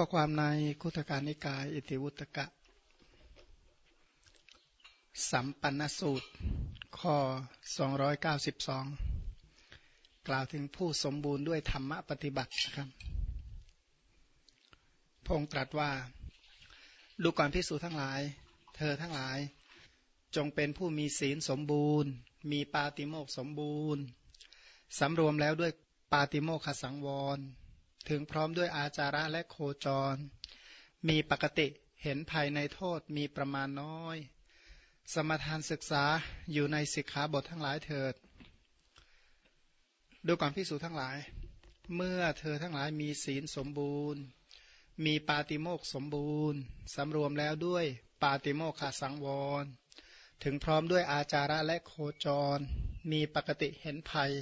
ข้อความในคุตการนิกาย อิติวุตกะ สัมปันสูตร ข้อ 292 กล่าวถึงผู้สมบูรณ์ด้วยธรรมปฏิบัตินะครับพงตรัสว่า ดูก่อนพิสูจทั้งหลาย เธอทั้งหลาย จงเป็นผู้มีศีลสมบูรณ์ มีปาติโมกสมบูรณ์สำรวมแล้วด้วยปาติโมกขสังวร ถึงพร้อมด้วยอาจาระและโคจร มีปกติเห็นภายในโทษมีประมาณน้อย สมทานศึกษาอยู่ในสิกขาบททั้งหลายเถิด ดูก่อนพิสูจทั้งหลาย เมื่อเธอทั้งหลายมีศีลสมบูรณ์ มีปาติโมกสมบูรณ์สำรวมแล้วด้วยปาติโมกขาสังวร ถึงพร้อมด้วยอาจาระและโคจร มีปกติเห็นภัย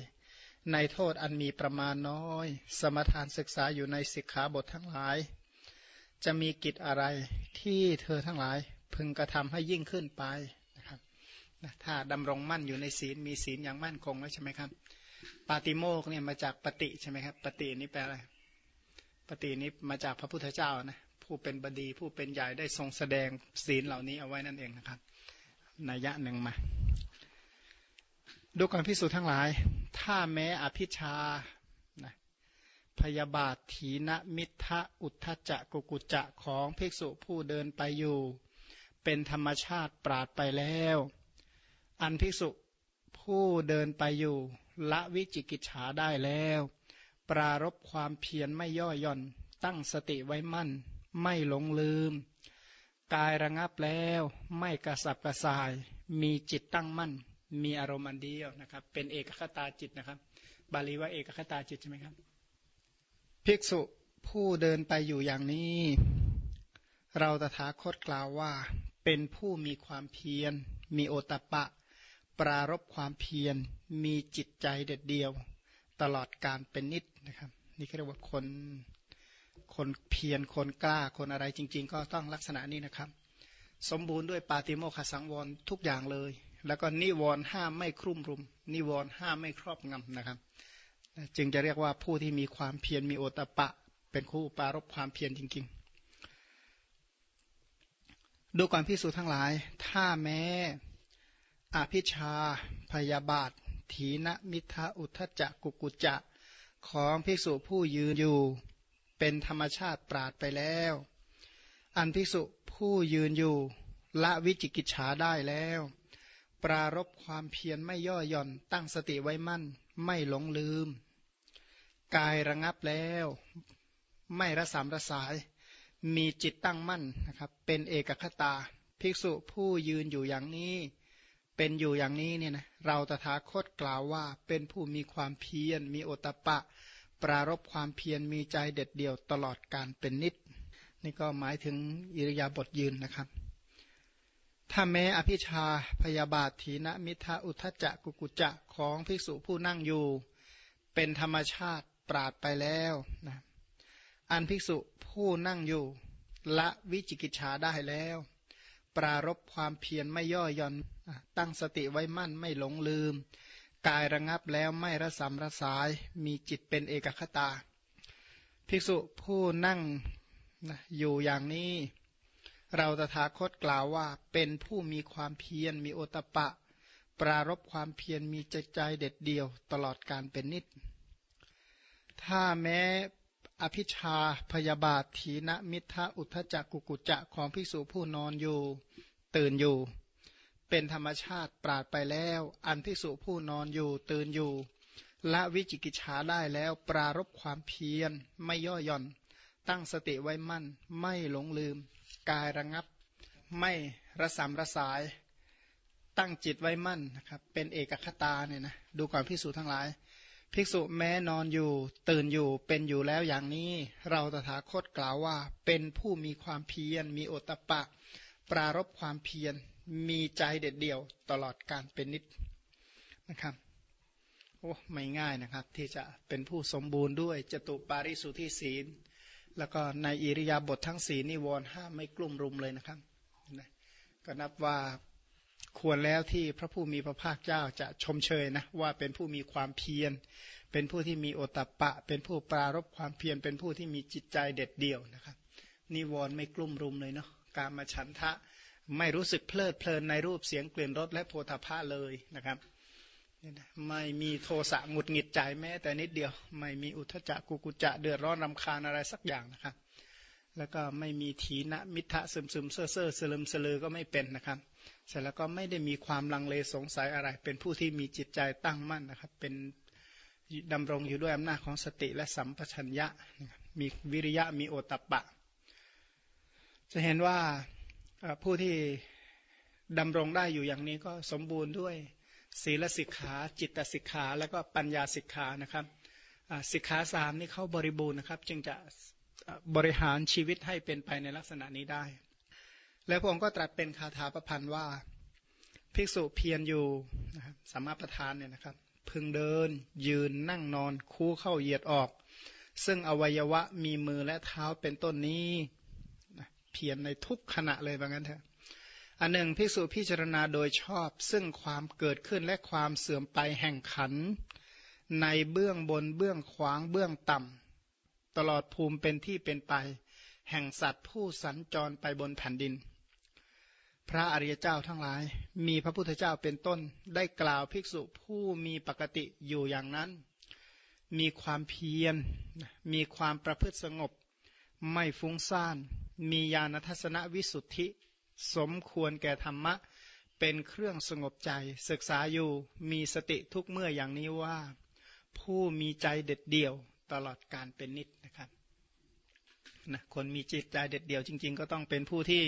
ในโทษอันมีประมาณน้อย สมทานศึกษาอยู่ในสิกขาบททั้งหลาย จะมีกิจอะไรที่เธอทั้งหลายพึงกระทำให้ยิ่งขึ้นไปนะครับถ้าดำรงมั่นอยู่ในศีลมีศีลอย่างมั่นคงแล้วใช่ไหมครับ ปาติโมกเนี่ยมาจากปฏิใช่ไหมครับปฏินี้แปลอะไรปฏินี้มาจากพระพุทธเจ้านะผู้เป็นบดีผู้เป็นใหญ่ได้ทรงแสดงศีลเหล่านี้เอาไว้นั่นเองนะครับนัยยะหนึ่งมาดูก่อนพิสูจน์ทั้งหลาย ถ้าแม้อภิชานะพยาบาทถีนมิทะอุทธจะกุกุจะของภิกษุผู้เดินไปอยู่ เป็นธรรมชาติปราดไปแล้ว อันภิกษุผู้เดินไปอยู่ ละวิจิกิจฉาได้แล้ว ปรารบความเพียรไม่ย่อหย่อน ตั้งสติไว้มั่น ไม่หลงลืม กายระงับแล้ว ไม่กระสับกระส่าย มีจิตตั้งมั่น มีอารมณ์อันเดียวนะครับ เป็นเอกคตาจิตนะครับ บาลีว่าเอกคตาจิตใช่ไหมครับ ภิกษุผู้เดินไปอยู่อย่างนี้ เราตถาคตกล่าวว่า เป็นผู้มีความเพียร มีโอตปะ ปรารบความเพียร มีจิตใจเด็ดเดียว ตลอดการเป็นนิดนะครับ นี่เรียกว่าคนคนเพียรคนกล้าคนอะไรจริง ๆ ก็ต้องลักษณะนี้นะครับ สมบูรณ์ด้วยปาติโมขสังวรทุกอย่างเลย แล้วก็นิวรณ์ห้ามไม่ครุ่มรุม นิวรณ์ห้ามไม่ครอบงำนะครับ จึงจะเรียกว่าผู้ที่มีความเพียรมีโอตปะ เป็นคู่ปารบความเพียรจริง ๆ ดูก่อนพิสูจทั้งหลาย ถ้าแม้อภิชาพยาบาท ถีนมิทะอุทจักกุกุจะของภิกษุผู้ยืนอยู่เป็นธรรมชาติปราดไปแล้ว อันภิกษุผู้ยืนอยู่ละวิจิกิจฉาได้แล้ว ปรารบความเพียรไม่ย่อหย่อนตั้งสติไว้มั่น ไม่หลงลืม กายระงับแล้ว ไม่ระสามระสาย มีจิตตั้งมั่นนะครับ เป็นเอกคตา ภิกษุผู้ยืนอยู่อย่างนี้ เป็นอยู่อย่างนี้เนี่ยนะเราตถาคตกล่าวว่าเป็นผู้มีความเพียร มีโอตปะ ปรารบความเพียรมีใจเด็ดเดี่ยวตลอดการเป็นนิด นี่ก็หมายถึงอิริยาบถยืนนะครับ ถ้าแม้อภิชาพยาบาทถีนมิทาอุทจักกุกุจะของภิกษุผู้นั่งอยู่ เป็นธรรมชาติปราดไปแล้วนะอันภิกษุผู้นั่งอยู่ละวิจิกิจฉาได้แล้ว ปรารบความเพียรไม่ย่อหย่อนตั้งสติไว้มั่นไม่หลงลืม กายระงับแล้วไม่ระสำระสายมีจิตเป็นเอกคตา ภิกษุผู้นั่งนะอยู่อย่างนี้ เราตถาคตกล่าวว่าเป็นผู้มีความเพียรมีโอตปะ ปรารบความเพียรมีใจใจเด็ดเดี่ยว ตลอดการเป็นนิด ถ้าแม้อภิชาพยาบาทถีนมิทะอุทจักกุกุจะของภิกษุผู้นอนอยู่ตื่นอยู่ เป็นธรรมชาติปราดไปแล้ว อันภิกษุผู้นอนอยู่ตื่นอยู่ละวิจิกิจฉาได้แล้วปรารบความเพียรไม่ย่อหย่อน ตั้งสติไว้มั่นไม่หลงลืม กายระงับ ไม่ระสำระสาย ตั้งจิตไว้มั่นนะครับ เป็นเอกคตาเนี่ยนะดูก่อนภิกษุทั้งหลาย ภิกษุแม้นอนอยู่ ตื่นอยู่เป็นอยู่แล้วอย่างนี้ เราตถาคตกล่าวว่า เป็นผู้มีความเพียร มีโอตปะ ปรารบความเพียร มีใจเด็ดเดี่ยวตลอดการเป็นนิดนะครับโอ้ไม่ง่ายนะครับ ที่จะเป็นผู้สมบูรณ์ด้วยจตุปาริสุทธิศีล แล้วก็ในอิริยาบถททั้งสีนิวรห้าไม่กลุ่มรุมเลยนะครับนะก็นับว่าควรแล้วที่พระผู้มีพระภาคเจ้าจะชมเชยนะว่าเป็นผู้มีความเพียร เป็นผู้ที่มีโอตปะ เป็นผู้ปรารบความเพียร เป็นผู้ที่มีจิตใจเด็ดเดี่ยวนะครับนิวรณ์ไม่กลุ่มรุมเลยเนาะการมาฉันทะไม่รู้สึกเพลิดเพลินในรูปเสียงกลิ่นรสและโพธาภะเลยนะครับ ไม่มีโทสะหงุดหงิดใจแม้ แต่นิดเดียว ไม่มีอุทจักกุกุจะเดือดร้อนรำคาญอะไรสักอย่างนะครับ แล้วก็ไม่มีถีนะมิทะซึมซึมเซ่อเซ่อสลืมสลือก็ไม่เป็นนะครับ เสร็จแล้วก็ไม่ได้มีความลังเลสงสัยอะไร เป็นผู้ที่มีจิตใจตั้งมั่นนะครับ เป็นดำรงอยู่ด้วยอำนาจของสติและสัมปชัญญะ มีวิริยะมีโอตตะปะ จะเห็นว่าผู้ที่ดำรงได้อยู่อย่างนี้ก็สมบูรณ์ด้วย ศีลสิกขา จิตสิกขาแล้วก็ปัญญาสิกขานะครับสิกขาสามนี่เขาบริบูรณ์นะครับ จึงจะบริหารชีวิตให้เป็นไปในลักษณะนี้ได้ แล้วพระองค์ก็ตรัสเป็นคาถาประพันธ์ว่า ภิกษุเพียรอยู่นะครับสามารถประทานเนี่ยนะครับ พึงเดิน ยืนนั่งนอน คู่เข้าเหยียดออก ซึ่งอวัยวะมีมือและเท้าเป็นต้นนี้เพียรในทุกขณะเลยว่างั้นเถอะ อันหนึ่งภิกษุพิจารณาโดยชอบ ซึ่งความเกิดขึ้นและความเสื่อมไปแห่งขัน ในเบื้องบนเบื้องขวางเบื้องต่ำตลอดภูมิเป็นที่เป็นไป แห่งสัตว์ผู้สัญจรไปบนแผ่นดิน พระอริยเจ้าทั้งหลาย มีพระพุทธเจ้าเป็นต้นได้กล่าวภิกษุผู้มีปกติอยู่อย่างนั้น มีความเพียร มีความประพฤติสงบ ไม่ฟุ้งซ่าน มีญาณทัศนวิสุทธิ สมควรแก่ธรรมะ เป็นเครื่องสงบใจ ศึกษาอยู่มีสติทุกเมื่ออย่างนี้ว่า ผู้มีใจเด็ดเดี่ยวตลอดการเป็นนิดนะครับนะคนมีจิตใจเด็ดเดี่ยวจริง ๆ ก็ต้องเป็นผู้ที่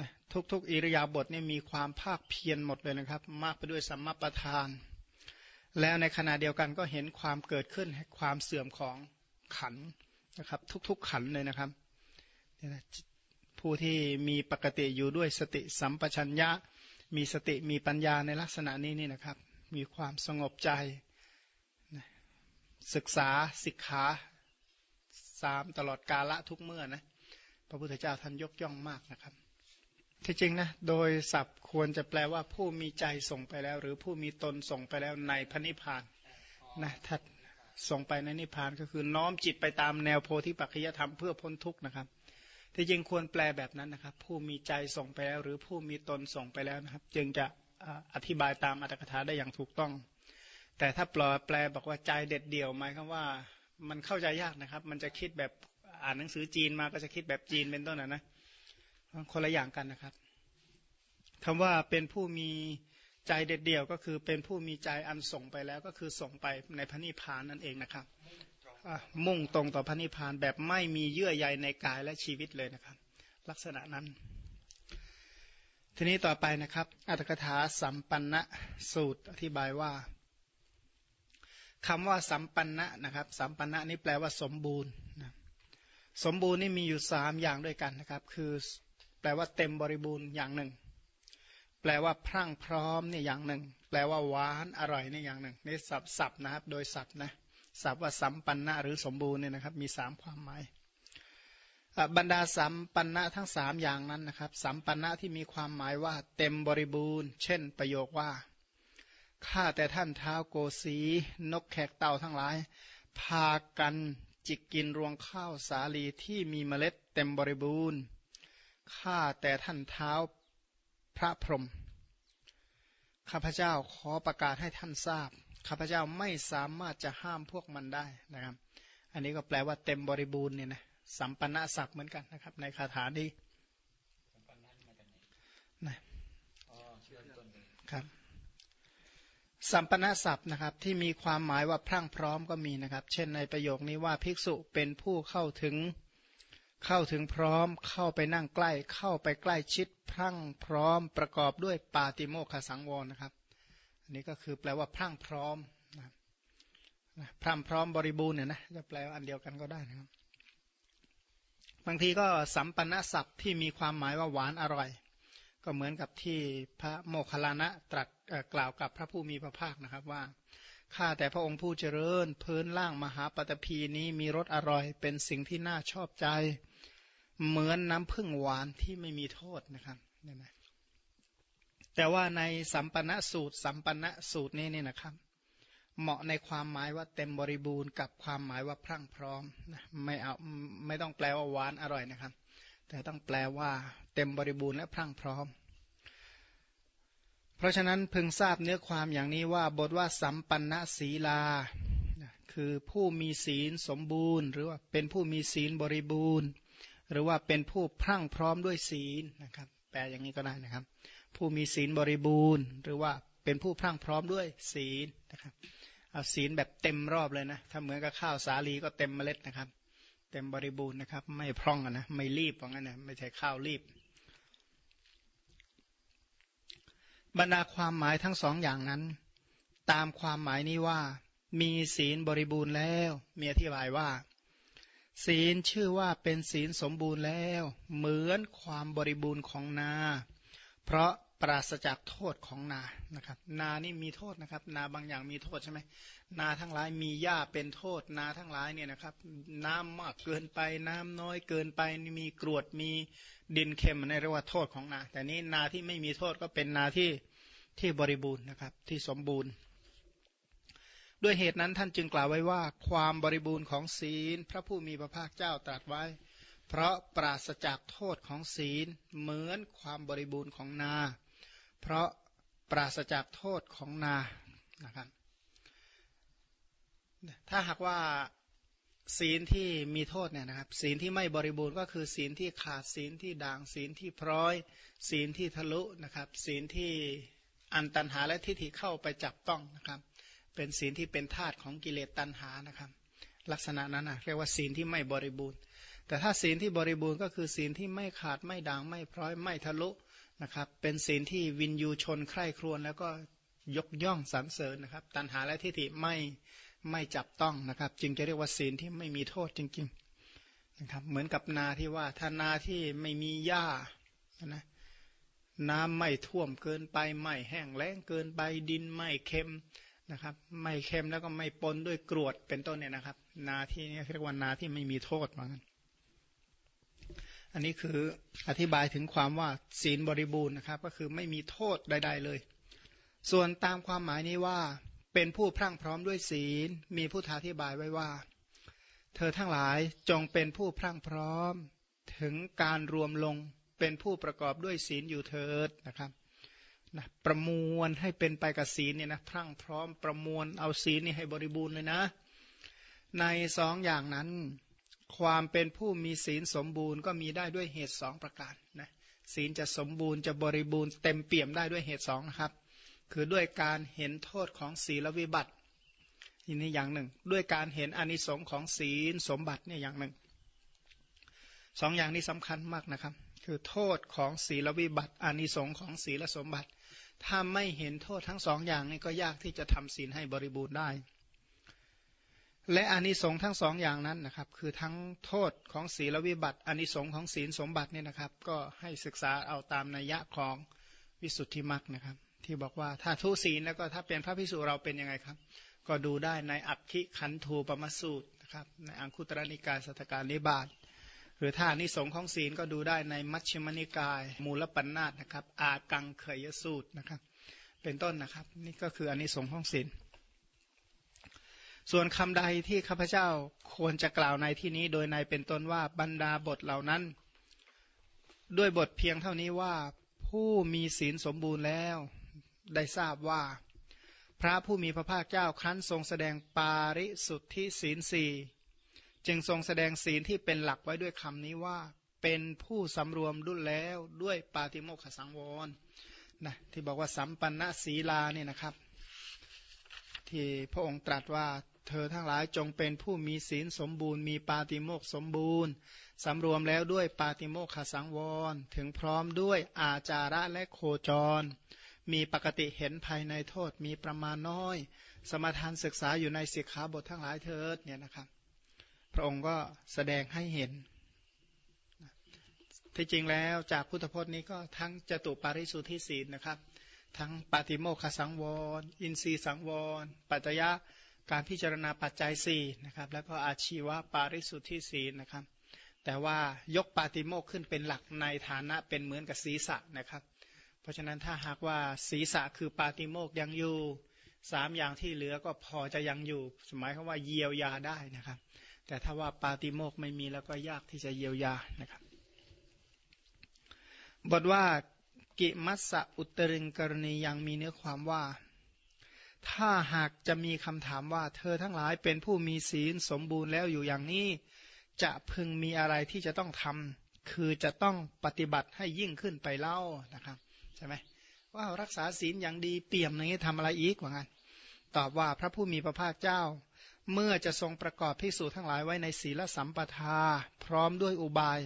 นะทุกๆ อิริยาบถนี่มีความภาคเพียรหมดเลยนะครับ มากไปด้วยสัมมาประธาน แล้วในขณะเดียวกันก็เห็นความเกิดขึ้นความเสื่อมของขันนะครับ ทุก ๆ ขันเลยนะครับ ผู้ที่มีปกติอยู่ด้วยสติสัมปชัญญะ มีสติมีปัญญาในลักษณะนี้นี่นะครับ มีความสงบใจ ศึกษาสิกขาสามตลอดกาละทุกเมื่อนะพระพุทธเจ้าท่านยกย่องมากนะครับที่จริงนะโดยศัพท์ควรจะแปลว่าผู้มีใจส่งไปแล้ว หรือผู้มีตนส่งไปแล้วในพระนิพพานนะถ้าส่งไปในนิพพานก็คือน้อมจิตไปตามแนวโพธิปัจจยธรรมเพื่อพ้นทุกข์นะครับ ที่จริงควรแปลแบบนั้นนะครับ ผู้มีใจส่งไปแล้ว หรือผู้มีตนส่งไปแล้วนะครับ จึงจะอธิบายตามอัตถกถาได้อย่างถูกต้อง แต่ถ้าปลอแปลบอกว่าใจเด็ดเดี่ยวหมายความว่ามันเข้าใจยากนะครับ มันจะคิดแบบอ่านหนังสือจีนมาก็จะคิดแบบจีนเป็นต้นนะนะคนละอย่างกันนะครับคำว่าเป็นผู้มีใจเด็ดเดี่ยวก็คือเป็นผู้มีใจอันส่งไปแล้วก็คือส่งไปในพระนิพพานนั่นเองนะครับ มุ่งตรงต่อพระนิพพานแบบไม่มีเยื่อใยในกายและชีวิตเลยนะครับ ลักษณะนั้น ทีนี้ต่อไปนะครับ อัตถกถาสัมปันนะสูตรอธิบายว่าคำว่าสัมปันนะนะครับ สัมปันนะนี่แปลว่าสมบูรณ์นะสมบูรณ์นี่มีอยู่สามอย่างด้วยกันนะครับ คือแปลว่าเต็มบริบูรณ์อย่างหนึ่ง แปลว่าพรั่งพร้อมเนี่ยอย่างหนึ่ง แปลว่าหวานอร่อยเนี่ยอย่างหนึ่งนี่สับสับนะครับ โดยสับนะ ศัพท์ว่าสัมปันนะหรือสมบูรณ์เนี่ยนะครับ มีสามความหมายบรรดาสัมปันนะทั้งสามอย่างนั้นนะครับ สัมปันนะที่มีความหมายว่าเต็มบริบูรณ์ เช่น ประโยคว่าข้าแต่ท่านเท้าโกสีนกแขกเต่าทั้งหลาย พากันจิกกินรวงข้าวสาลีที่มีเมล็ดเต็มบริบูรณ์ข้าแต่ท่านเท้าพระพรหมข้าพเจ้าขอประกาศให้ท่านทราบ ข้าพเจ้าไม่สามารถจะห้ามพวกมันได้นะครับ อันนี้ก็แปลว่าเต็มบริบูรณ์เนี่ยนะสัมปันนศักดิ์เหมือนกันนะครับ ในคาถานี้นะครับ สัมปนาศัพท์นะครับ ที่มีความหมายว่าพรั่งพร้อมก็มีนะครับ เช่นในประโยคนี้ว่าภิกษุเป็นผู้เข้าถึงเข้าถึงพร้อม เข้าไปนั่งใกล้ เข้าไปใกล้ชิดพรั่งพร้อมประกอบด้วยปาติโมคขสังวรนะครับอั นนี้ก็คือแปลว่าพรั่งพร้อมนะพรั่งพร้อมบริบูรณ์เนี่ยนะจะแปลอันเดียวกันก็ได้นะครับบางทีก็สัมปันศัพท์ที่มีความหมายว่าหวานอร่อย ก็เหมือนกับที่พระโมคคัลลานะตรัสกล่าวกับพระผู้มีพระภาคนะครับว่าข้าแต่พระองค์ผู้เจริญพื้นล่างมหาปฐพีนี้มีรสอร่อย เป็นสิ่งที่น่าชอบใจ เหมือนน้ำผึ้งหวานที่ไม่มีโทษนะครับเนี่ยนะ แต่ว่าในสัมปันสูตร สัมปันสูตรนี้นี่นะครับ เหมาะในความหมายว่าเต็มบริบูรณ์กับความหมายว่าพรั่งพร้อมนะไม่เอาไม่ต้องแปลว่าหวานอร่อยนะครับ แต่ต้องแปลว่าเต็มบริบูรณ์และพรั่งพร้อม เพราะฉะนั้นพึงทราบเนื้อความอย่างนี้ว่าบทว่าสัมปันนศีลาคือผู้มีศีลสมบูรณ์ หรือว่าเป็นผู้มีศีลบริบูรณ์ หรือว่าเป็นผู้พรั่งพร้อมด้วยศีลนะครับ ลอย่างนี้ก็ได้นะครับ ผู้มีศีลบริบูรณ์ หรือว่าเป็นผู้พรั่งพร้อมด้วยศีลนะครับเอาศีลแบบเต็มรอบเลยนะถ้าเหมือนกับข้าวสาลีก็เต็มเมล็ดนะครับ เต็มบริบูรณ์นะครับ ไม่พร่องนะไม่รีบว่างั้นนะไม่ใช่ข้าวรีบบรรดาความหมายทั้งสองอย่างนั้น ตามความหมายนี้ว่า มีศีลบริบูรณ์แล้ว มีอธิบายว่า ศีลชื่อว่าเป็นศีลสมบูรณ์แล้ว เหมือนความบริบูรณ์ของนา เพราะปราศจากโทษของนานะครับ นานี่มีโทษนะครับ นาบางอย่างมีโทษใช่ไหมนาทั้งหลายมีหญ้าเป็นโทษ นาทั้งหลายเนี่ยนะครับ น้ำมากเกินไปน้ำน้อยเกินไปมีกรวดมีดินเค็มในเรียกว่าโทษของนา แต่นี้นาที่ไม่มีโทษก็เป็นนาที่ที่บริบูรณ์นะครับ ที่สมบูรณ์ ด้วยเหตุนั้นท่านจึงกล่าวไว้ว่า ความบริบูรณ์ของศีล พระผู้มีพระภาคเจ้าตรัสไว้ เพราะปราศจากโทษของศีลเหมือนความบริบูรณ์ของนา เพราะปราศจากโทษของนานะครับถ้าหากว่าศีลที่มีโทษเนี่ยนะครับศีลที่ไม่บริบูรณ์ก็คือศีลที่ขาดศีลที่ด่างศีลที่พร้อย ศีลที่ทะลุนะครับ ศีลที่อันตันหาและทิฏฐิเข้าไปจับต้องนะครับ เป็นศีลที่เป็นธาตุของกิเลสตันหานะครับ ลักษณะนั้นนะเรียกว่าศีลที่ไม่บริบูรณ์ แต่ถ้าศีลที่บริบูรณ์ก็คือศีลที่ไม่ขาดไม่ด่างไม่พร้อยไม่ทะลุนะครับ เป็นศีลที่วินยูชนใคร่ครวญแล้วก็ยกย่องสรรเสริญนะครับ ตัณหาและทิฏฐิไม่ไม่จับต้องนะครับ จึงจะเรียกว่าศีลที่ไม่มีโทษจริงๆนะครับ เหมือนกับนาที่ว่าถ้านาที่ไม่มีหญ้านะน้ำไม่ท่วมเกินไปไม่แห้งแล้งเกินไปดินไม่เค็ม นะครับ ไม่เค็มแล้วก็ไม่ปนด้วยกรวดเป็นต้นเนี่ยนะครับ นาที่นี้เรียกว่านาที่ไม่มีโทษเหมือนกันอันนี้คืออธิบายถึงความว่าศีลบริบูรณ์นะครับ ก็คือไม่มีโทษใด ๆ เลย ส่วนตามความหมายนี้ว่าเป็นผู้พรั่งพร้อมด้วยศีล มีผู้อธิบายไว้ว่า เธอทั้งหลายจงเป็นผู้พรั่งพร้อม ถึงการรวมลงเป็นผู้ประกอบด้วยศีลอยู่เถิดนะครับ นะประมวลให้เป็นไปกับศีลเนี่ยนะพรั่งพร้อมประมวลเอาศีลนี่ให้บริบูรณ์เลยนะ ในสองอย่างนั้น ความเป็นผู้มีศีลสมบูรณ์ก็มีได้ด้วยเหตุสองประการนะศีลจะสมบูรณ์จะบริบูรณ์เต็มเปี่ยมได้ด้วยเหตุสองนะครับ คือด้วยการเห็นโทษของศีลวิบัตินี่อย่างหนึ่ง ด้วยการเห็นอนิสงค์ของศีลสมบัติเนี่ยอย่างหนึ่งสองอย่างนี้สำคัญมากนะครับ คือโทษของศีลวิบัติอานิสงของศีลสมบัติ ถ้าไม่เห็นโทษทั้งสองอย่างนี้ก็ยากที่จะทำศีลให้บริบูรณ์ได้ และอานิสงทั้งสองอย่างนั้นนะครับ คือทั้งโทษของศีลวิบัติอานิสงของศีลสมบัติเนี่ยนะครับ ก็ให้ศึกษาเอาตามนัยยะของวิสุทธิมรรคนะครับ ที่บอกว่าถ้าทุศีลแล้วก็ถ้าเป็นพระพิสุเราเป็นยังไงครับ ก็ดูได้ในอักขิขันธูปมสูตรนะครับในอังคุตรนิกายสัตการนิบาต หรือถ้านิสงของศีลก็ดูได้ในมัชฌิมนิกาย มูลปัญนาตนะครับ อากังเขยสูตรนะครับ เป็นต้นนะครับ นี่ก็คืออนิสงของศีลส่วนคำใดที่ข้าพเจ้าควรจะกล่าวในที่นี้ โดยในเป็นต้นว่าบรรดาบทเหล่านั้น ด้วยบทเพียงเท่านี้ว่าผู้มีศีลสมบูรณ์แล้ว ได้ทราบว่า พระผู้มีพระภาคเจ้าครั้นทรงแสดงปาริสุทธิศีลสี่ จึงทรงแสดงศีลที่เป็นหลักไว้ด้วยคำนี้ว่า เป็นผู้สำรวมดุลแล้วด้วยปาติโมกขสังวรนะที่บอกว่าสัมปันนศีลาเนี่ยนะครับ ที่พระองค์ตรัสว่าเธอทั้งหลายจงเป็นผู้มีศีลสมบูรณ์มีปาติโมกสมบูรณ์สำรวมแล้วด้วยปาติโมกขสังวร ถึงพร้อมด้วยอาจาระและโคจร มีปกติเห็นภายในโทษมีประมาณน้อย สมทานศึกษาอยู่ในสิกขาบททั้งหลายเถิดเนี่ยนะครับ พระองค์ก็แสดงให้เห็นที่จริงแล้วจากพุทธพจน์นี้ก็ทั้งจตุปาริสุทธิศีลนะครับ ทั้งปาติโมกขสังวร อินทรีสังวร ปัจจยะการพิจารณาปัจจัย4นะครับแล้วก็อาชีวะปาริสุทธิศีลนะครับ แต่ว่ายกปาติโมกขึ้นเป็นหลักในฐานะเป็นเหมือนกับศีรษะนะครับ เพราะฉะนั้นถ้าหากว่าศีรษะคือปาติโมกยังอยู่สามอย่างที่เหลือก็พอจะยังอยู่ หมายความว่าเยียวยาได้นะครับ แต่ถ้าว่าปาติโมกไม่มีแล้วก็ยากที่จะเยียวยานะครับ บทว่ากิมัสสะอุตริงกรณียังมีเนื้อความว่า ถ้าหากจะมีคำถามว่าเธอทั้งหลายเป็นผู้มีศีลสมบูรณ์แล้วอยู่อย่างนี้ จะพึงมีอะไรที่จะต้องทำคือจะต้องปฏิบัติให้ยิ่งขึ้นไปเล่านะครับใช่ไหมว่ารักษาศีลอย่างดีเปี่ยมอย่างนี้ทำอะไรอีกว่างั้นตอบว่าพระผู้มีพระภาคเจ้า เมื่อจะทรงประกอบพิสูจทั้งหลายไว้ในศีลสัมปทา พร้อมด้วยอุบาย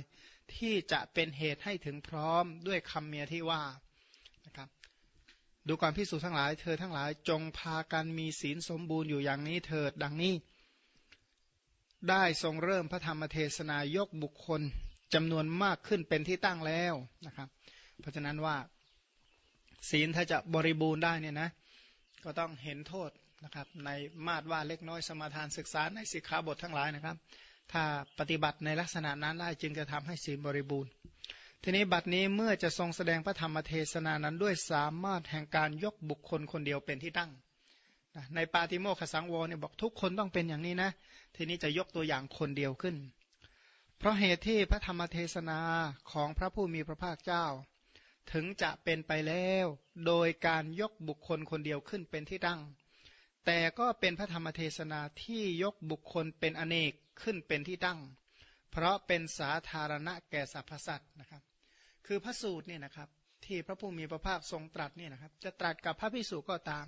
ที่จะเป็นเหตุให้ถึงพร้อมด้วยคำเมียที่ว่านะครับดูความพิสูจทั้งหลาย เธอทั้งหลายจงพากันมีศีลสมบูรณ์อยู่อย่างนี้เถิดดังนี้ ได้ทรงเริ่มพระธรรมเทศนายกบุคคลจำนวนมากขึ้นเป็นที่ตั้งแล้วนะครับ เพราะฉะนั้นว่าศีลถ้าจะบริบูรณ์ได้เนี่ยนะ ก็ต้องเห็นโทษ นะครับ ในมาตรว่าเล็กน้อยสมาทานศึกษาในสิกขาบททั้งหลายนะครับ ถ้าปฏิบัติในลักษณะนั้นได้จึงจะทำให้ศีลบริบูรณ์ ทีนี้บัดนี้เมื่อจะทรงแสดงพระธรรมเทศนานั้นด้วยสามารถแห่งการยกบุคคลคนเดียวเป็นที่ตั้งในปาติโมขสังวรเนี่ยบอกทุกคนต้องเป็นอย่างนี้นะ ทีนี้จะยกตัวอย่างคนเดียวขึ้น เพราะเหตุที่พระธรรมเทศนาของพระผู้มีพระภาคเจ้า ถึงจะเป็นไปแล้ว โดยการยกบุคคลคนเดียวขึ้นเป็นที่ตั้ง แต่ก็เป็นพระธรรมเทศนาที่ยกบุคคลเป็นอเนกขึ้นเป็นที่ตั้ง เพราะเป็นสาธารณะแก่สรรพสัตว์นะครับ คือพระสูตรเนี่ยนะครับที่พระผู้มีพระภาคทรงตรัสเนี่ยนะครับ จะตรัสกับพระพิสุก็ตาม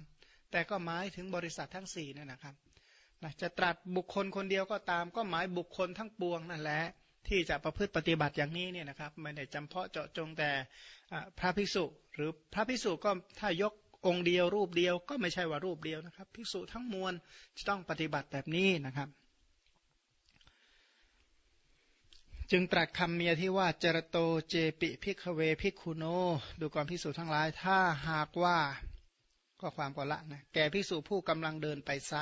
แต่ก็หมายถึงบริษัททั้ง4เนี่ยนะครับจะตรัสบุคคลคนเดียวก็ตาม ก็หมายบุคคลทั้งปวงนั่นแหละที่จะประพฤติปฏิบัติอย่างนี้เนี่ยนะครับไม่ได้จำเพาะเจาะจงแต่พระภิกษุ หรือพระภิกษุก็ถ้ายก องค์เดียวรูปเดียวก็ไม่ใช่ว่ารูปเดียวนะครับ ภิกษุทั้งมวลจะต้องปฏิบัติแบบนี้นะครับ จึงตรัสคำเมียที่ว่าจรโตเจปิพิกเวพิคุโน ดูก่อนภิกษุทั้งหลาย ถ้าหากว่าก็ความก่อละนะแก่ภิกษุผู้กำลังเดินไปไซ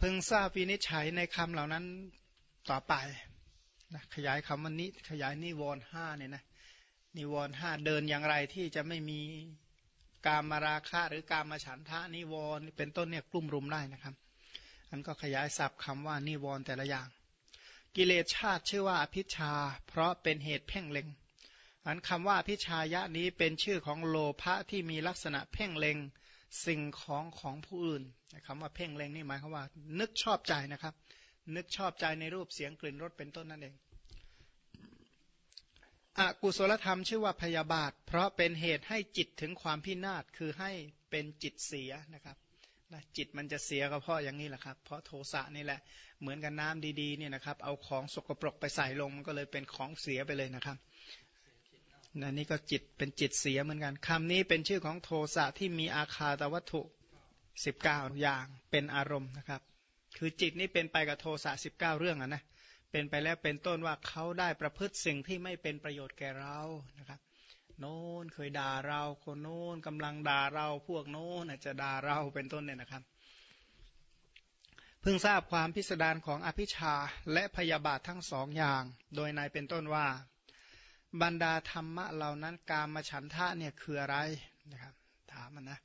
พึงทราบวินิจฉัยในคำเหล่านั้นต่อไปนะขยายคำวันนี้ขยายนิวรณ์ห้าเนี่ยนะ นิวรณ์ห้าเดินอย่างไรที่จะไม่มีการมาราคะหรือการมาฉันทะนิวรณ์เป็นต้นเนี่ยกลุ่มรุมได้นะครับอันก็ขยายศัพท์คำว่านิวรณ์แต่ละอย่าง กิเลสชาติชื่อว่าอภิชา เพราะเป็นเหตุเพ่งเล็งอันคำว่าอภิชายะนี้เป็นชื่อของโลภะที่มีลักษณะเพ่งเล็งสิ่งของของผู้อื่นคำว่าเพ่งเล็งนี่หมายความว่า นึกชอบใจนะครับ นึกชอบใจในรูปเสียงกลิ่นรสเป็นต้นนั่นเอง อกุศลธรรมชื่อว่าพยาบาท เพราะเป็นเหตุให้จิตถึงความพินาศคือให้เป็นจิตเสียนะครับนะจิตมันจะเสียก็เพราะอย่างนี้แหละครับ เพราะโทสะนี่แหละ เหมือนกับน้ำดีๆเนี่ยนะครับ เอาของสกปรกไปใส่ลงมันก็เลยเป็นของเสียไปเลยนะครับนนี่ก็จิตเป็นจิตเสียเหมือนกันคำนี้เป็นชื่อของโทสะที่มีอาคาตวัตถุสิบเก้าอย่างเป็นอารมณ์นะครับ คือจิตนี้เป็นไปกับโทสะสิบเก้าเรื่องอะนะ เป็นไปแล้วเป็นต้นว่าเขาได้ประพฤติสิ่งที่ไม่เป็นประโยชน์แก่เรานะครับโน้นเคยด่าเราคนโน้นกำลังด่าเราพวกโน้นจะด่าเราเป็นต้นเนี่ยนะครับ เพิ่งทราบความพิสดารของอภิชาและพยาบาททั้งสองอย่าง โดยในเป็นต้นว่า บรรดาธรรมะเหล่านั้นกามมาฉันทะเนี่ยคืออะไรนะครับ ถามมันนะ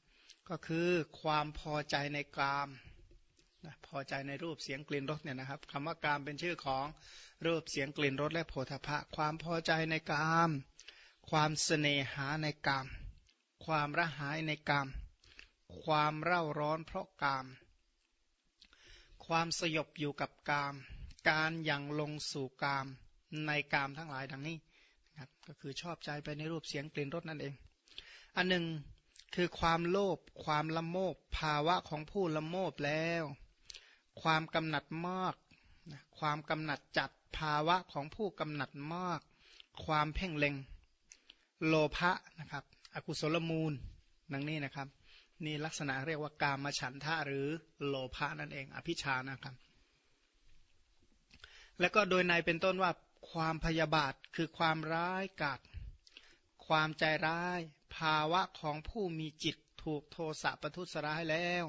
ก็คือความพอใจในกาม นะพอใจในรูปเสียงกลิ่นรสเนี่ยนะครับคำว่ากามเป็นชื่อของรูปเสียงกลิ่นรสและโผฏฐะความพอใจในกาม ความเสน่หาในกาม ความระหายในกาม ความเร่าร้อนเพราะกาม ความสยบอยู่กับกาม การยังลงสู่กามในกามทั้งหลายดังนี้ครับก็คือชอบใจไปในรูปเสียงกลิ่นรสนั่นเอง อันหนึ่งคือความโลภความละโมบภาวะของผู้ละโมบแล้ว ความกำหนัดมากความกำหนัดจัดภาวะของผู้กำหนัดมาก ความเพ่งเล็ง โลภะนะครับ อกุศลมูลนังนี้นะครับ นี่ลักษณะเรียกว่ากามฉันทะหรือโลภะนั่นเอง อภิชานะครับ แล้วก็โดยในเป็นต้นว่าความพยาบาทคือความร้ายกาจความใจร้าย ภาวะของผู้มีจิตถูกโทสะประทุษร้ายแล้ว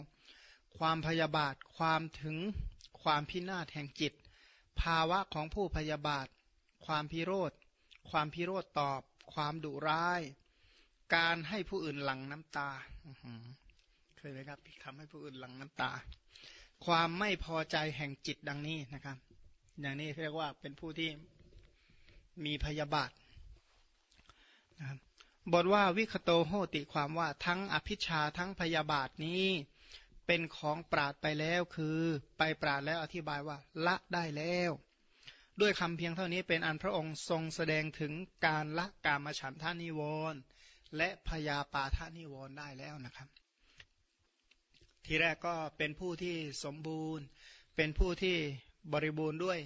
ความพยาบาท ความถึงความพินาศแห่งจิต ภาวะของผู้พยาบาท ความพิโรธ ความพิโรธตอบ ความดุร้าย การให้ผู้อื่นหลั่งน้ำตาเคยไหมครับทำให้ผู้อื่นหลั่งน้ำตา ความไม่พอใจแห่งจิตดังนี้นะครับ อย่างนี้เรียกว่าเป็นผู้ที่มีพยาบาทนะครับบทว่าวิคโตโหติความว่าทั้งอภิชาทั้งพยาบาทนี้ เป็นของปราดไปแล้วคือไปปราดแล้วอธิบายว่า ละได้แล้ว ด้วยคำเพียงเท่านี้เป็นอันพระองค์ทรงแสดงถึงการละกามฉันทานิวรณ์และพยาปาทานิวรณ์ได้แล้วนะครับ ทีแรกก็เป็นผู้ที่สมบูรณ์ เป็นผู้ที่บริบูรณ์ด้วย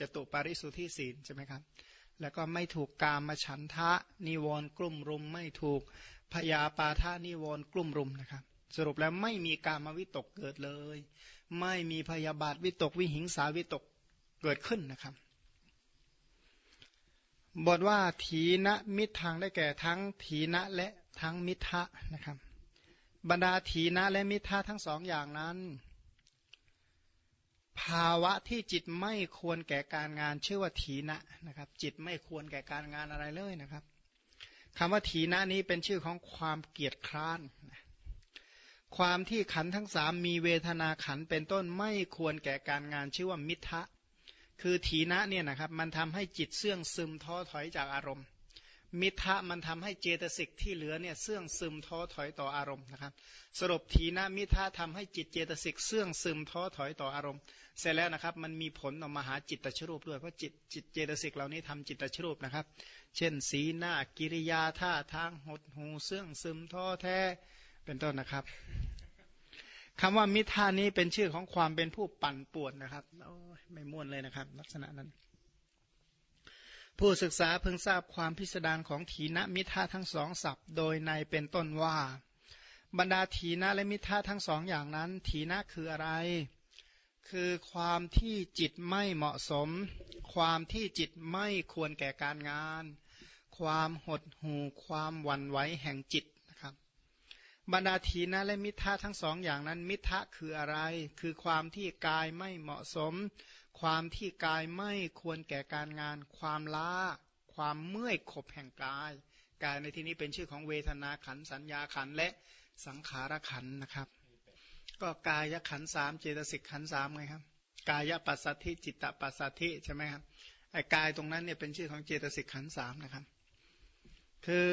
จตุปาริสุทธิศีลใช่ไหมครับ แล้วก็ไม่ถูกกามฉันทะนิวรณ์กลุ่มรุม ไม่ถูกพยาปาทานิวรณ์กลุ่มรุมนะครับ สรุปแล้วไม่มีการมวิตกเกิดเลย ไม่มีพยาบาทวิตกวิหิงสาวิตกเกิดขึ้นนะครับบทว่าถีนะมิทางได้แก่ทั้งถีนะและทั้งมิทะนะครับ บรรดาถีนะและมิทะทั้งสองอย่างนั้น ภาวะที่จิตไม่ควรแก่การงานชื่อว่าถีนะนะครับ จิตไม่ควรแก่การงานอะไรเลยนะครับคำว่าถีนะนี้เป็นชื่อของความเกียจคร้าน ความที่ขันทั้งสามมีเวทนาขันเป็นต้นไม่ควรแก่การงานชื่อว่ามิทะ คือถีนะเนี่ยนะครับมันทำให้จิตเสื่องซึมท้อถอยจากอารมณ์ มิทะมันทำให้เจตสิกที่เหลือเนี่ยเสื่องซึมท้อถอยต่ออารมณ์นะครับ สรุปทีนะมิทะทำให้จิตเจตสิกเสื่องซึมท้อถอยต่ออารมณ์ เสร็จแล้วนะครับมันมีผลออกมาหาจิตตชรูปด้วยเพราะจิตจิตเจตสิกเหล่านี้ทำจิตตชรูปนะครับ เช่น สีหน้ากิริยาท่าทางหดหูเสื่องซึมท้อแท้ เป็นต้นนะครับคำว่ามิทานี้เป็นชื่อของความเป็นผู้ปั่นป่วนนะครับโอ้ไม่ม่วนเลยนะครับ ลักษณะนั้น ผู้ศึกษาเพิ่งทราบความพิสดารของถีนมิท่าทั้งสองศัพท์โดยในเป็นต้นว่า บรรดาถีนะและมิท่าทั้งสองอย่างนั้น ถีนะคืออะไร คือความที่จิตไม่เหมาะสม ความที่จิตไม่ควรแก่การงาน ความหดหูความหวั่นไหวแห่งจิต บรรดาถีนะและมิทะทั้งสองอย่างนั้น มิทะคืออะไร คือความที่กายไม่เหมาะสม ความที่กายไม่ควรแก่การงาน ความล้า ความเมื่อยขบแห่งกาย กายในที่นี้เป็นชื่อของเวทนาขันสัญญาขันและสังขารขันนะครับ ก็กายขันสามเจตสิกขันสามไงครับ กายปัสสัทธิจิตตปัสสัทธิใช่ไหมครับไอ้กายตรงนั้นเนี่ยเป็นชื่อของเจตสิกขันสามนะครับ คือ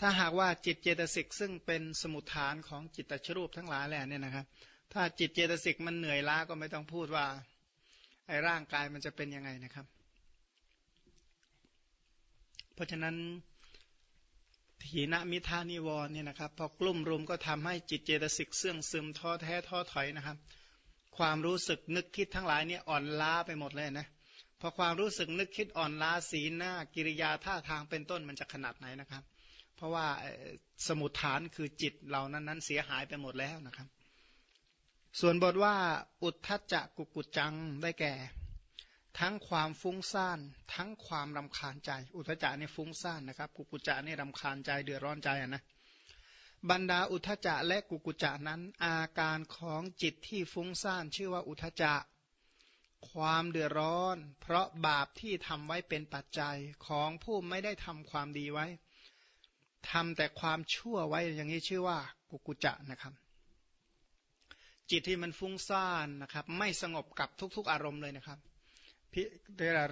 ถ้าหากว่าจิตเจตสิกซึ่งเป็นสมุทฐานของจิตตชรูปทั้งหลายแหละเนี่ยนะครับ ถ้าจิตเจตสิกมันเหนื่อยล้าก็ไม่ต้องพูดว่าไอ้ร่างกายมันจะเป็นยังไงนะครับ เพราะฉะนั้นถีนมิธานิวรเนี่ยนะครับพอกลุ่มรุมก็ทำให้จิตเจตสิกเสื่องซึมท้อแท้ท้อถอยนะครับ ความรู้สึกนึกคิดทั้งหลายเนี่ยอ่อนล้าไปหมดเลยนะพอความรู้สึกนึกคิดอ่อนล้าสีหน้ากิริยาท่าทางเป็นต้นมันจะขนาดไหนนะครับ เพราะว่าสมุทฐานคือจิตเหล่านั้นนั้นเสียหายไปหมดแล้วนะครับ ส่วนบทว่าอุทธจักกุกุจังได้แก่ ทั้งความฟุ้งซ่าน ทั้งความรำคาญใจ อุทธจักนี่ฟุ้งซ่านนะครับ กุกุจักนี่รำคาญใจเดือดร้อนใจนะบรรดาอุทธจักและกุกุจักนั้น อาการของจิตที่ฟุ้งซ่านชื่อว่าอุทธจักความเดือดร้อน เพราะบาปที่ทำไว้เป็นปัจจัยของผู้ไม่ได้ทำความดีไว้ ทำแต่ความชั่วไว้อย่างนี้ชื่อว่ากุกุจักนะครับ จิตที่มันฟุ้งซ่านนะครับ ไม่สงบกับทุก ๆ อารมณ์เลยนะครับพิ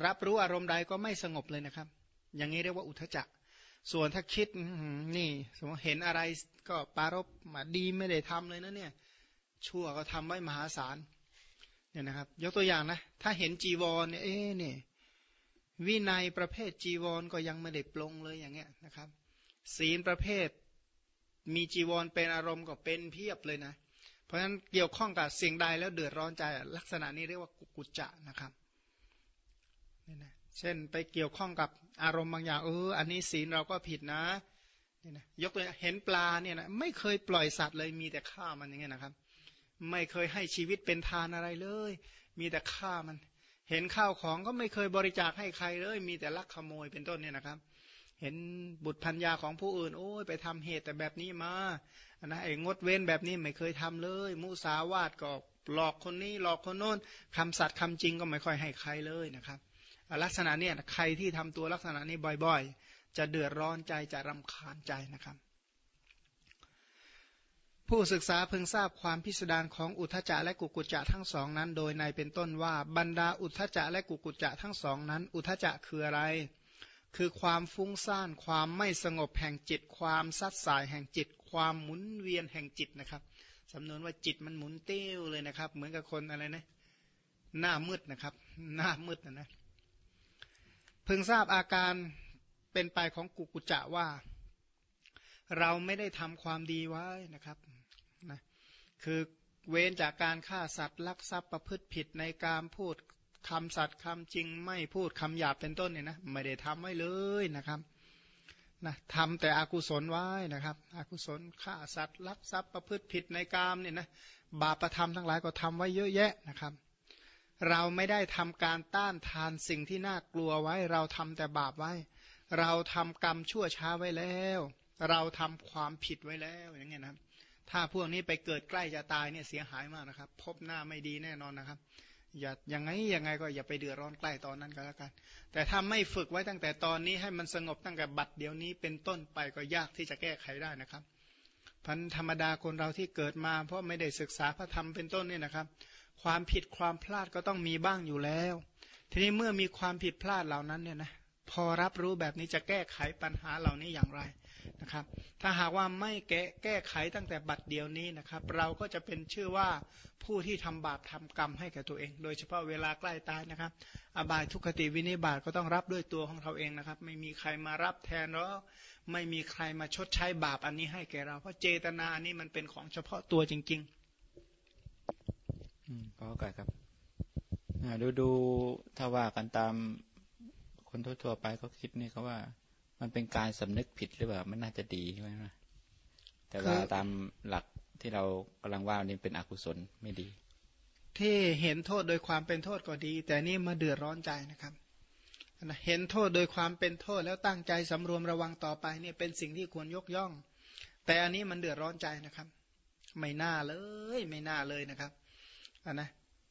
รับรู้อารมณ์ใดก็ไม่สงบเลยนะครับ อย่างนี้เรียกว่าอุทจักส่วนถ้าคิดนี่ สมมติเห็นอะไรก็ปารบมาดีไม่ได้ทำเลยนะเนี่ย ชั่วก็ทำไว้มหาศาลเนี่ยนะครับ ยกตัวอย่างนะ ถ้าเห็นจีวรเนี่ยเอ๊เนี่ยวินัยประเภทจีวรก็ยังไม่ได้ปลงเลยอย่างเงี้ยนะครับ ศีลประเภท มีจีวรเป็นอารมณ์ก็เป็นเพียบเลยนะ เพราะฉะนั้นเกี่ยวข้องกับสิ่งใดแล้วเดือดร้อนใจ ลักษณะนี้เรียกว่ากุกุจจะนะครับนี่นะเช่นไปเกี่ยวข้องกับอารมณ์บางอย่างเอออันนี้ศีลเราก็ผิดนะนี่นะยกตัวเห็นปลาเนี่ยนะไม่เคยปล่อยสัตว์เลยมีแต่ฆ่ามันอย่างเงี้ยนะครับ ไม่เคยให้ชีวิตเป็นทานอะไรเลย มีแต่ฆ่ามัน เห็นข้าวของก็ไม่เคยบริจาคให้ใครเลย มีแต่ลักขโมยเป็นต้นเนี่ยนะครับ เห็นบุตรพัญญาของผู้อื่น โอ้ยไปทำเหตุแต่แบบนี้มานะไอ้งดเว้นแบบนี้ไม่เคยทำเลย มุสาวาทก็หลอกคนนี้หลอกคนโน้นคำสัตย์คำจริงก็ไม่ค่อยให้ใครเลยนะครับ ลักษณะเนี้ยใครที่ทำตัวลักษณะนี้บ่อยๆ จะเดือดร้อนใจจะรำคาญใจนะครับ ผู้ศึกษาเพิ่งทราบความพิสดารของอุทจจะและกุกุจจะทั้งสองนั้น โดยในเป็นต้นว่าบรรดาอุทจจะและกุกุจจะทั้งสองนั้น อุทจจะคืออะไร คือความฟุ้งซ่านความไม่สงบแห่งจิต ความซัดสายแห่งจิต ความหมุนเวียนแห่งจิตนะครับสำนวนว่าจิตมันหมุนเตี้ยวเลยนะครับ เหมือนกับคนอะไรนะหน้ามืดนะครับ หน้ามืดนะนะเพิ่งทราบอาการเป็นไปของกุกุจะว่า เราไม่ได้ทำความดีไว้นะครับนะคือเว้นจากการฆ่าสัตว์ลักทรัพย์ประพฤติผิดในการพูด คำสัตย์คำจริงไม่พูดคำหยาบเป็นต้นเนี่ยนะไม่ได้ทำไว้เลยนะครับนะทำแต่อกุศลไว้นะครับอกุศลฆ่าสัตว์ลักทรัพย์ประพฤติผิดในกามเนี่ยนะบาปประทำทั้งหลายก็ทำไว้เยอะแยะนะครับ เราไม่ได้ทำการต้านทานสิ่งที่น่ากลัวไว้ เราทำแต่บาปไว้ เราทำกรรมชั่วช้าไว้แล้ว เราทำความผิดไว้แล้วอย่างเงี้ยนะครับถ้าพวกนี้ไปเกิดใกล้จะตายเนี่ยเสียหายมากนะครับ พบหน้าไม่ดีแน่นอนนะครับ อย่ายังไงยังไงก็อย่าไปเดือดร้อนใกล้ตอนนั้นก็แล้วกัน แต่ถ้าไม่ฝึกไว้ตั้งแต่ตอนนี้ให้มันสงบตั้งแต่บัดเดี๋ยวนี้เป็นต้นไปก็ยากที่จะแก้ไขได้นะครับพันธรรมดาคนเราที่เกิดมา เพราะไม่ได้ศึกษาพระธรรมเป็นต้นเนี่ยนะครับ ความผิดความพลาดก็ต้องมีบ้างอยู่แล้ว ทีนี้เมื่อมีความผิดพลาดเหล่านั้นเนี่ยนะพอรับรู้แบบนี้จะแก้ไขปัญหาเหล่านี้อย่างไร นะครับ ถ้าหากว่าไม่แก้แก้ไขตั้งแต่บัดเดียวนี้นะครับ เราก็จะเป็นชื่อว่าผู้ที่ทำบาปทำกรรมให้แก่ตัวเอง โดยเฉพาะเวลาใกล้ตายนะครับ อบายทุกขติวินิบาตก็ต้องรับด้วยตัวของเราเองนะครับ ไม่มีใครมารับแทนหรอกไม่มีใครมาชดใช้บาปอันนี้ให้แก่เราเพราะเจตนาอันนี้มันเป็นของเฉพาะตัวจริงๆอืมขอโอกาสครับดูดูถ้าว่ากันตามคนทั่วๆไปก็คิดนี่เขาว่า มันเป็นการสำนึกผิดหรือเปล่ามันน่าจะดีใช่ไหมแต่ว่าตามหลักที่เรากำลังว่านี่เป็นอกุศลไม่ดี ที่เห็นโทษโดยความเป็นโทษก็ดี แต่นี่มาเดือดร้อนใจนะครับเห็นโทษโดยความเป็นโทษแล้วตั้งใจสำรวมระวังต่อไปเนี่ยเป็นสิ่งที่ควรยกย่อง แต่อันนี้มันเดือดร้อนใจนะครับ ไม่น่าเลย ไม่น่าเลยนะครับอันนะ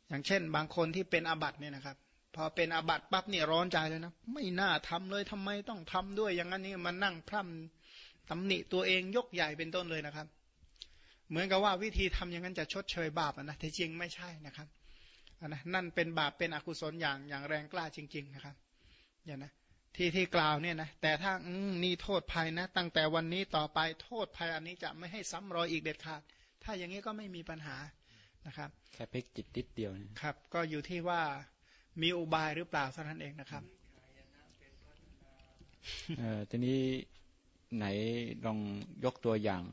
อย่างเช่น บางคนที่เป็นอาบัติเนี่ยนะครับ พอเป็นอาบัติปั๊บเนี่ยร้อนใจเลยนะ ไม่น่าทำเลยทำไมต้องทำด้วยอย่างนั้นนี่มันนั่งพร่ำตำหนิตัวเองยกใหญ่เป็นต้นเลยนะครับ เหมือนกับว่าวิธีทำอย่างนั้นจะชดเชยบาปนะแต่จริงไม่ใช่นะครับนะนั่นเป็นบาปเป็นอกุศลอย่างอย่างแรงกล้าจริง ๆนะครับอย่างนะที่ที่กล่าวเนี่ยนะแต่ถ้าอืนี่โทษภัยนะ ตั้งแต่วันนี้ต่อไปโทษภัยอันนี้จะไม่ให้ซ้ำรอยอีกเด็ดขาด ถ้าอย่างนี้ก็ไม่มีปัญหานะครับแค่เพิกจิตติดเดียวครับ ก็อยู่ที่ว่า มีอุบายหรือเปล่าเท่านั้นเองนะครับเออทีนี้ไหนลองยกตัวอย่าง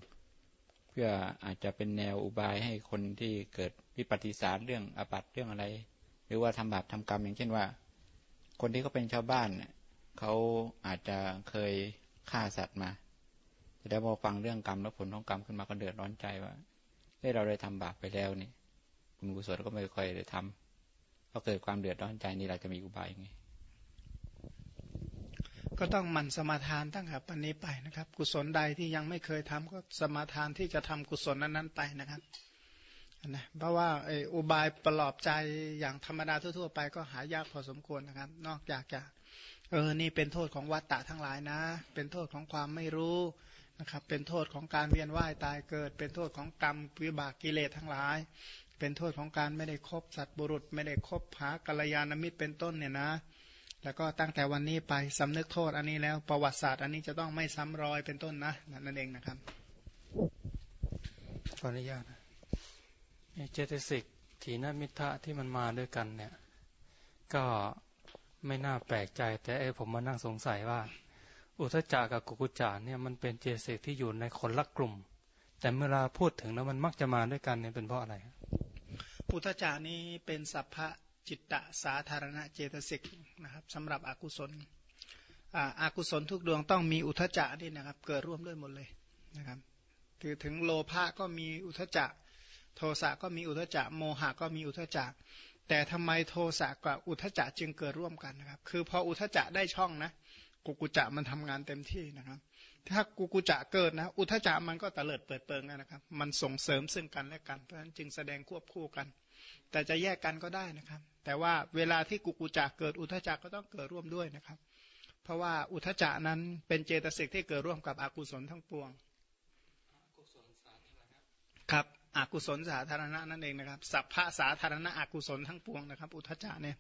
เพื่ออาจจะเป็นแนวอุบายให้คนที่เกิดวิปฏิสารเรื่องอบัตเรื่องอะไร หรือว่าทำบาปทำกรรมอย่างเช่นว่า คนที่เขาเป็นชาวบ้านเขาอาจจะเคยฆ่าสัตว์มาแต่ได้พอฟังเรื่องกรรมแล้วผลของกรรมขึ้นมาก็เดือดร้อนใจว่าเฮ้เราได้ทำบาปไปแล้วนี่คุณกุศลก็ไม่ค่อยได้ทำ พอเกิดความเดือดร้อนใจนี่เราจะมีอุบายไงก็ต้องหมั่นสมาทานตั้งแต่ปันนี้ไปนะครับ กุศลใดที่ยังไม่เคยทำก็สมาทานที่จะทำกุศลนั้นๆไปนะครับนะเพราะว่าอุบายปลอบใจอย่างธรรมดาทั่วๆไปก็หายากพอสมควรนะครับ นอกจากจะเออนี่เป็นโทษของวัตตะทั้งหลายนะ เป็นโทษของความไม่รู้นะครับ เป็นโทษของการเวียนว่ายตายเกิด เป็นโทษของกรรมวิบากกิเลสทั้งหลาย เป็นโทษของการไม่ได้คบสัตว์บุรุษ ไม่ได้คบหากัลยาณมิตรเป็นต้นเนี่ยนะ แล้วก็ตั้งแต่วันนี้ไปสำนึกโทษอันนี้แล้วประวัติศาสตร์อันนี้จะต้องไม่ซ้ำรอยเป็นต้นนะนั่นเองนะครับขออนุญาตเจตสิกถีนมิทะที่มันมาด้วยกันเนี่ย ก็ไม่น่าแปลกใจ แต่ไอ้ผมมานั่งสงสัยว่า อุทจักกับกุกุจาเนี่ยมันเป็นเจตสิกที่อยู่ในคนละกลุ่ม แต่เมื่อเราพูดถึงแล้วมันมักจะมาด้วยกันเนี่ยเป็นเพราะอะไร อุทจานี้เป็นสัพพะจิตตสาธารณเจตสิกนะครับสำหรับอกุศลอากุศลทุกดวงต้องมีอุทจานี่นะครับ เกิดร่วมด้วยหมดเลยนะครับถือถึงโลภะก็มีอุทจจะโทสะก็มีอุทจจะโมหะก็มีอุทจจะแต่ทำไมโทสะกับอุทจจะจึงเกิดร่วมกันนะครับ คือพออุทจจะได้ช่องนะกุกุจะมันทำงานเต็มที่นะครับ ถ้ากุกุจะเกิดนะ อุทจจะมันก็ตะเลิดเปิดเปิงนะครับ มันส่งเสริมซึ่งกันและกัน เพราะฉะนั้นจึงแสดงควบคู่กัน แต่จะแยกกันก็ได้นะครับ แต่ว่าเวลาที่กุกุจักเกิดอุทจักก็ต้องเกิดร่วมด้วยนะครับ เพราะว่าอุทจักนั้นเป็นเจตสิกที่เกิดร่วมกับอกุศลทั้งปวงอกุศลสาธารณะนั่นเองนะครับ สัพพะสาธารณะอกุศลทั้งปวงนะครับ อุทจจะเนี่ย